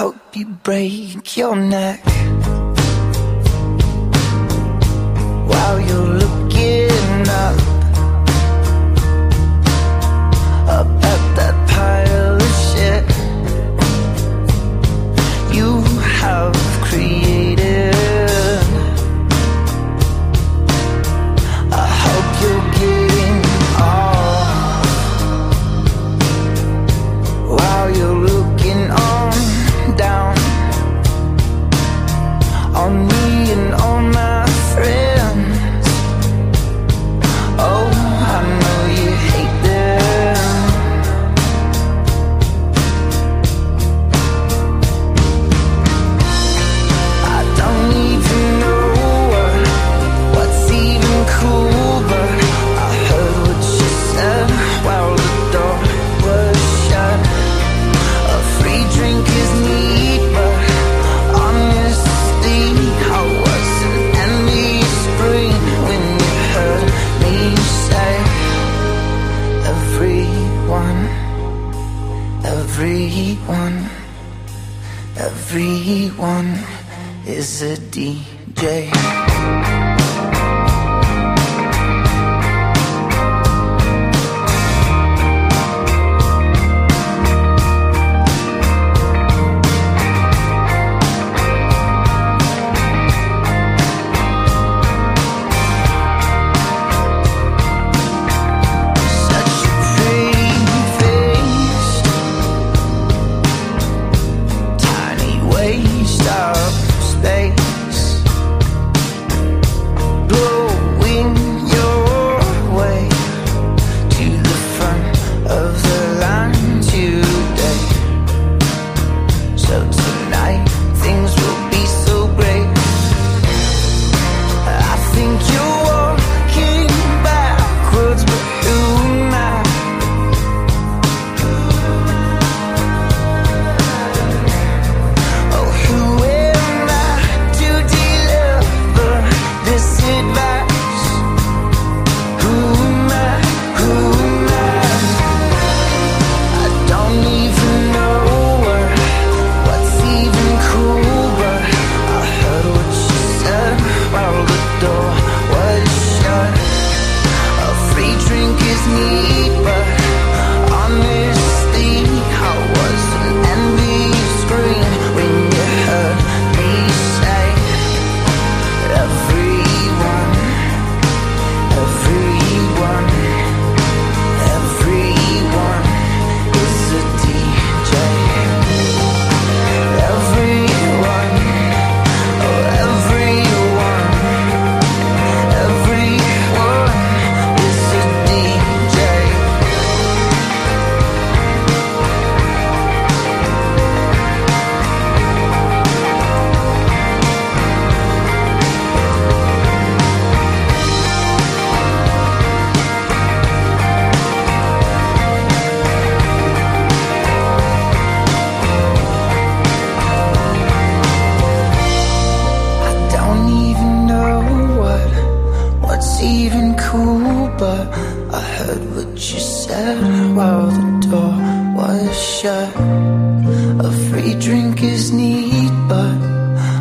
hope you break your neck. Everyone, everyone is a DJ. but I heard what you said while the door was shut. A free drink is neat, but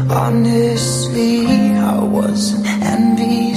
honestly, I wasn't envious.